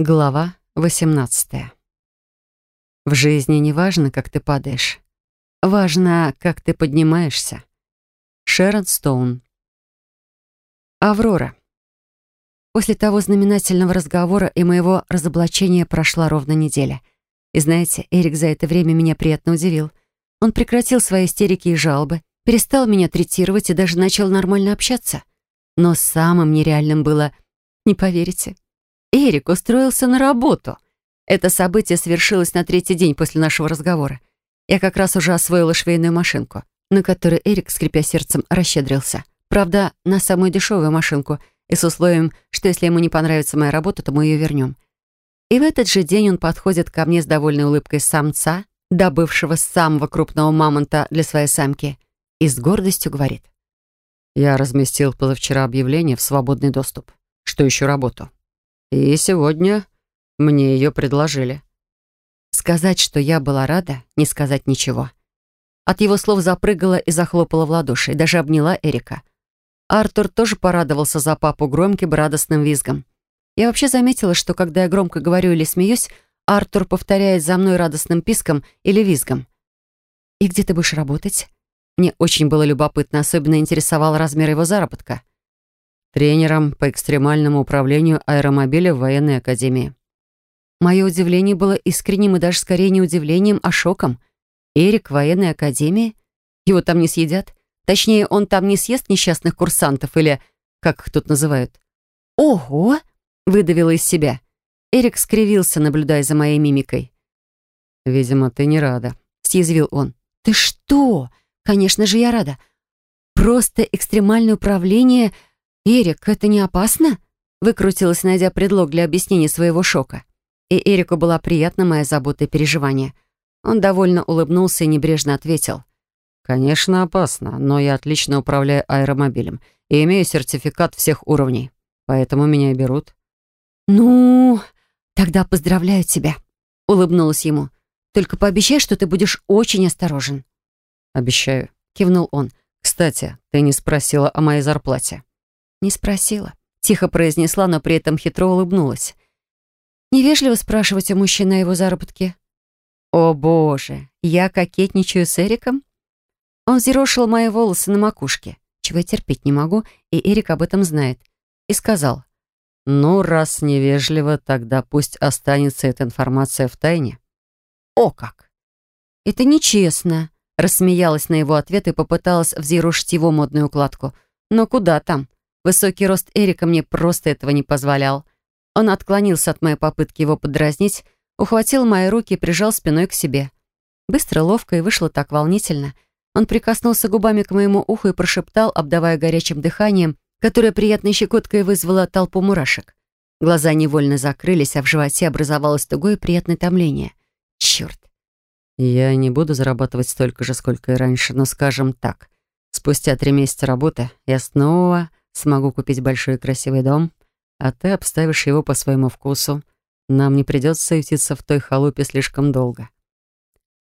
Глава 18. В жизни не важно, как ты падаешь. Важно, как ты поднимаешься. Шерон Стоун. Аврора. После того знаменательного разговора и моего разоблачения прошла ровно неделя. И знаете, Эрик за это время меня приятно удивил. Он прекратил свои истерики и жалобы, перестал меня третировать и даже начал нормально общаться. Но самым нереальным было, не поверите, Эрик устроился на работу. Это событие свершилось на третий день после нашего разговора. Я как раз уже освоила швейную машинку, на которой Эрик, скрипя сердцем, расщедрился. Правда, на самую дешевую машинку и с условием, что если ему не понравится моя работа, то мы ее вернем. И в этот же день он подходит ко мне с довольной улыбкой самца, добывшего самого крупного мамонта для своей самки, и с гордостью говорит. «Я разместил позавчера объявление в свободный доступ. Что еще работу?» И сегодня мне ее предложили. Сказать, что я была рада, не сказать ничего. От его слов запрыгала и захлопала в ладоши, и даже обняла Эрика. Артур тоже порадовался за папу громким радостным визгом. Я вообще заметила, что когда я громко говорю или смеюсь, Артур повторяет за мной радостным писком или визгом. «И где ты будешь работать?» Мне очень было любопытно, особенно интересовал размер его заработка тренером по экстремальному управлению аэромобиля в военной академии. Мое удивление было искренним и даже скорее не удивлением, а шоком. Эрик в военной академии? Его там не съедят? Точнее, он там не съест несчастных курсантов или, как их тут называют. «Ого!» — выдавила из себя. Эрик скривился, наблюдая за моей мимикой. «Видимо, ты не рада», — съязвил он. «Ты что? Конечно же, я рада. Просто экстремальное управление «Эрик, это не опасно?» Выкрутилась, найдя предлог для объяснения своего шока. И Эрику была приятна моя забота и переживание. Он довольно улыбнулся и небрежно ответил. «Конечно, опасно, но я отлично управляю аэромобилем и имею сертификат всех уровней, поэтому меня и берут». «Ну, тогда поздравляю тебя», — улыбнулась ему. «Только пообещай, что ты будешь очень осторожен». «Обещаю», — кивнул он. «Кстати, ты не спросила о моей зарплате». «Не спросила», — тихо произнесла, но при этом хитро улыбнулась. «Невежливо спрашивать у мужчины о его заработке». «О боже, я кокетничаю с Эриком?» Он взъерошил мои волосы на макушке, чего я терпеть не могу, и Эрик об этом знает, и сказал, «Ну, раз невежливо, тогда пусть останется эта информация в тайне». «О как!» «Это нечестно», — рассмеялась на его ответ и попыталась взъерошить его модную укладку. «Но куда там? Высокий рост Эрика мне просто этого не позволял. Он отклонился от моей попытки его подразнить, ухватил мои руки и прижал спиной к себе. Быстро, ловко и вышло так волнительно. Он прикоснулся губами к моему уху и прошептал, обдавая горячим дыханием, которое приятной щекоткой вызвало толпу мурашек. Глаза невольно закрылись, а в животе образовалось тугое приятное томление. Черт! Я не буду зарабатывать столько же, сколько и раньше, но скажем так. Спустя три месяца работы я снова Смогу купить большой красивый дом, а ты обставишь его по своему вкусу. Нам не придется суетиться в той халупе слишком долго».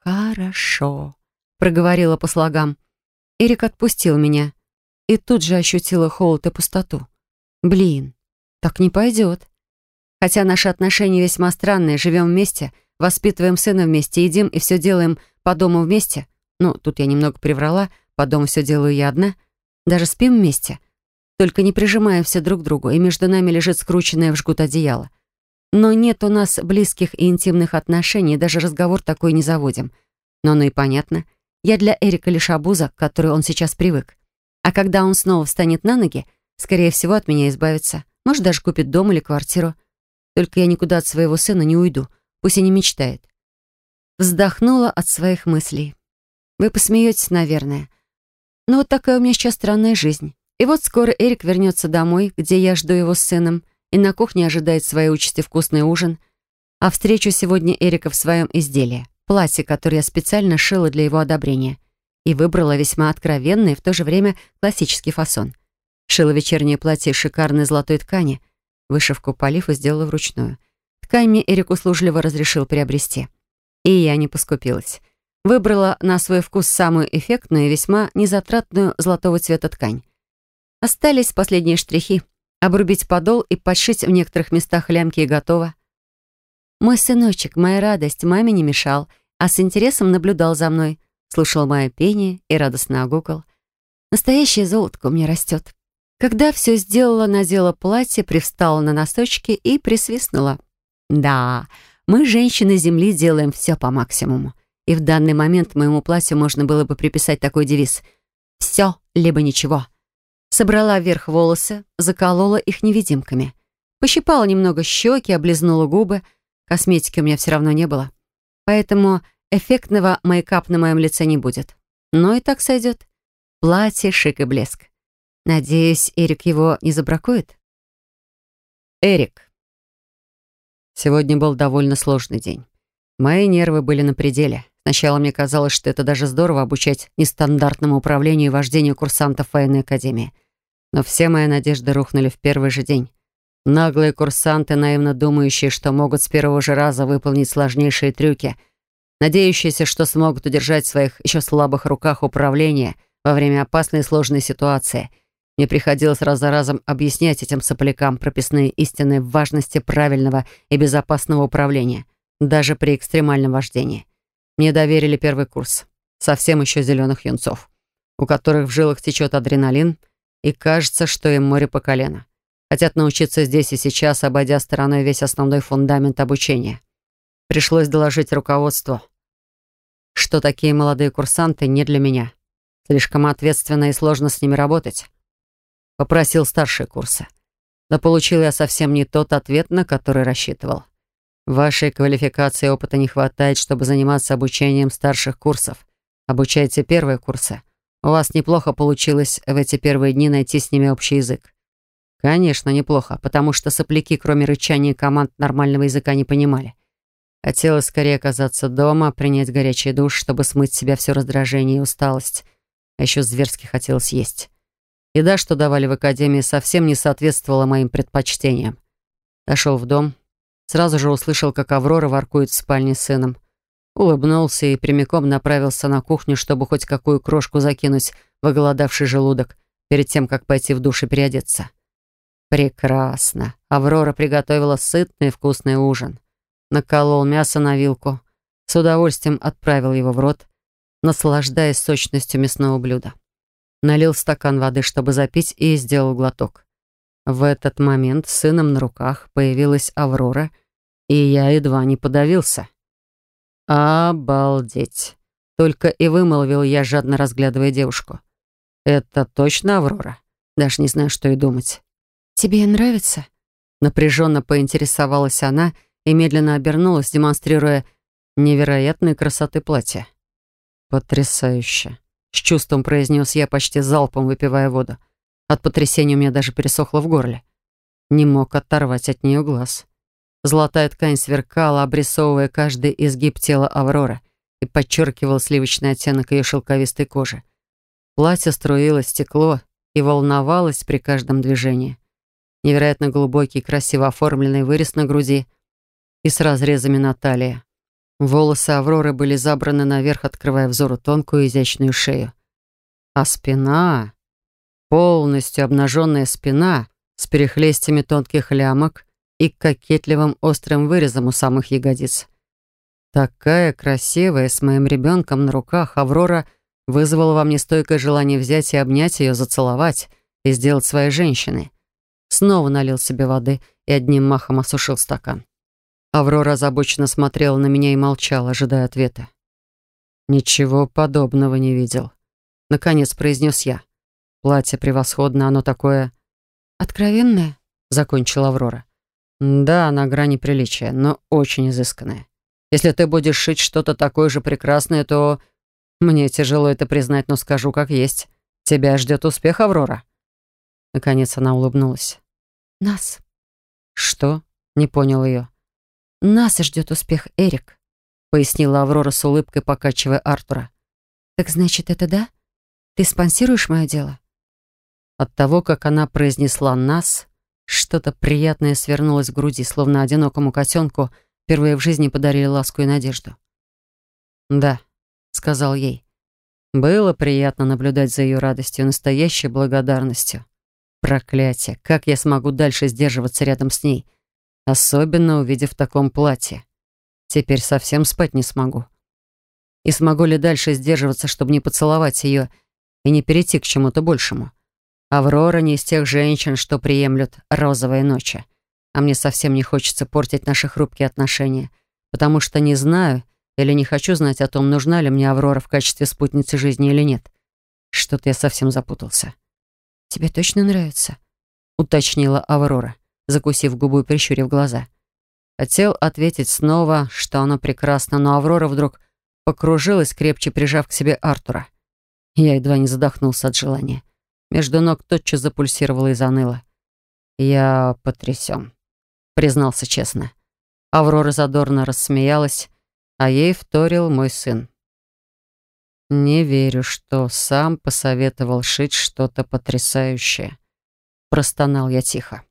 «Хорошо», — проговорила по слогам. Эрик отпустил меня и тут же ощутила холод и пустоту. «Блин, так не пойдет. Хотя наши отношения весьма странные, живем вместе, воспитываем сына вместе, едим и все делаем по дому вместе. Ну, тут я немного приврала, по дому все делаю я одна. Даже спим вместе только не прижимая все друг к другу, и между нами лежит скрученное в жгут одеяло. Но нет у нас близких и интимных отношений, даже разговор такой не заводим. Но оно и понятно. Я для Эрика лишь обуза, к которой он сейчас привык. А когда он снова встанет на ноги, скорее всего, от меня избавится. Может, даже купит дом или квартиру. Только я никуда от своего сына не уйду, пусть и не мечтает. Вздохнула от своих мыслей. Вы посмеетесь, наверное. Но вот такая у меня сейчас странная жизнь. И вот скоро Эрик вернется домой, где я жду его с сыном, и на кухне ожидает своей участи вкусный ужин. А встречу сегодня Эрика в своем изделии, платье, которое я специально шила для его одобрения, и выбрала весьма откровенный в то же время классический фасон. Шила вечернее платье из шикарной золотой ткани, вышивку полив и сделала вручную. Ткань мне Эрик услужливо разрешил приобрести. И я не поскупилась. Выбрала на свой вкус самую эффектную и весьма незатратную золотого цвета ткань. Остались последние штрихи. Обрубить подол и подшить в некоторых местах лямки и готово. Мой сыночек, моя радость, маме не мешал, а с интересом наблюдал за мной, слушал мое пение и радостно огукал. Настоящее золотко у меня растет. Когда все сделала, надела платье, привстала на носочки и присвистнула. Да, мы, женщины Земли, делаем все по максимуму. И в данный момент моему платью можно было бы приписать такой девиз «Все, либо ничего». Собрала вверх волосы, заколола их невидимками. Пощипала немного щеки, облизнула губы. Косметики у меня все равно не было. Поэтому эффектного мейкап на моем лице не будет. Но и так сойдет. Платье, шик и блеск. Надеюсь, Эрик его не забракует? Эрик. Сегодня был довольно сложный день. Мои нервы были на пределе. Сначала мне казалось, что это даже здорово обучать нестандартному управлению и вождению курсантов военной академии. Но все мои надежды рухнули в первый же день. Наглые курсанты, наивно думающие, что могут с первого же раза выполнить сложнейшие трюки, надеющиеся, что смогут удержать в своих еще слабых руках управление во время опасной и сложной ситуации. Мне приходилось раз за разом объяснять этим соплякам прописные истины важности правильного и безопасного управления, даже при экстремальном вождении. Мне доверили первый курс. Совсем еще зеленых юнцов, у которых в жилах течет адреналин, и кажется, что им море по колено. Хотят научиться здесь и сейчас, обойдя стороной весь основной фундамент обучения. Пришлось доложить руководству, что такие молодые курсанты не для меня. Слишком ответственно и сложно с ними работать. Попросил старшие курсы. Но получил я совсем не тот ответ, на который рассчитывал. Вашей квалификации и опыта не хватает, чтобы заниматься обучением старших курсов. Обучайте первые курсы. У вас неплохо получилось в эти первые дни найти с ними общий язык. Конечно, неплохо, потому что сопляки, кроме рычания команд, нормального языка не понимали. Хотелось скорее оказаться дома, принять горячий душ, чтобы смыть с себя все раздражение и усталость. А еще зверски хотелось есть. Еда, что давали в академии, совсем не соответствовала моим предпочтениям. Дошел в дом, Сразу же услышал, как Аврора воркует в спальне с сыном. Улыбнулся и прямиком направился на кухню, чтобы хоть какую крошку закинуть в оголодавший желудок перед тем, как пойти в душ и переодеться. Прекрасно. Аврора приготовила сытный и вкусный ужин. Наколол мясо на вилку. С удовольствием отправил его в рот, наслаждаясь сочностью мясного блюда. Налил стакан воды, чтобы запить, и сделал глоток. В этот момент сыном на руках появилась Аврора, и я едва не подавился. «Обалдеть!» Только и вымолвил я, жадно разглядывая девушку. «Это точно Аврора? Даже не знаю, что и думать». «Тебе нравится?» Напряженно поинтересовалась она и медленно обернулась, демонстрируя невероятной красоты платья. «Потрясающе!» — с чувством произнес я, почти залпом выпивая воду. От потрясения у меня даже пересохло в горле. Не мог оторвать от нее глаз. Золотая ткань сверкала, обрисовывая каждый изгиб тела Авроры и подчеркивал сливочный оттенок ее шелковистой кожи. Платье струилось, стекло и волновалось при каждом движении. Невероятно глубокий, красиво оформленный вырез на груди и с разрезами на талии. Волосы Авроры были забраны наверх, открывая взору тонкую изящную шею. А спина... Полностью обнаженная спина с перехлестями тонких лямок и кокетливым острым вырезом у самых ягодиц. Такая красивая, с моим ребенком на руках, Аврора вызвала во мне стойкое желание взять и обнять ее, зацеловать и сделать своей женщиной. Снова налил себе воды и одним махом осушил стакан. Аврора озабоченно смотрела на меня и молчала, ожидая ответа. «Ничего подобного не видел», — наконец произнес я. Платье превосходно, оно такое... «Откровенное?» — закончила Аврора. «Да, на грани приличия, но очень изысканное. Если ты будешь шить что-то такое же прекрасное, то... Мне тяжело это признать, но скажу как есть. Тебя ждет успех, Аврора». Наконец она улыбнулась. «Нас». «Что?» — не понял ее. «Нас ждет успех, Эрик», — пояснила Аврора с улыбкой, покачивая Артура. «Так значит, это да? Ты спонсируешь мое дело?» От того, как она произнесла «нас», что-то приятное свернулось в груди, словно одинокому котенку впервые в жизни подарили ласку и надежду. «Да», — сказал ей. Было приятно наблюдать за ее радостью, настоящей благодарностью. Проклятие, как я смогу дальше сдерживаться рядом с ней, особенно увидев в таком платье. Теперь совсем спать не смогу. И смогу ли дальше сдерживаться, чтобы не поцеловать ее и не перейти к чему-то большему? Аврора не из тех женщин, что приемлют розовые ночи. А мне совсем не хочется портить наши хрупкие отношения, потому что не знаю или не хочу знать о том, нужна ли мне Аврора в качестве спутницы жизни или нет. Что-то я совсем запутался. «Тебе точно нравится?» — уточнила Аврора, закусив губу и прищурив глаза. Хотел ответить снова, что оно прекрасно, но Аврора вдруг покружилась, крепче прижав к себе Артура. Я едва не задохнулся от желания. Между ног тотчас запульсировало и заныло. «Я потрясен», — признался честно. Аврора задорно рассмеялась, а ей вторил мой сын. «Не верю, что сам посоветовал шить что-то потрясающее», — простонал я тихо.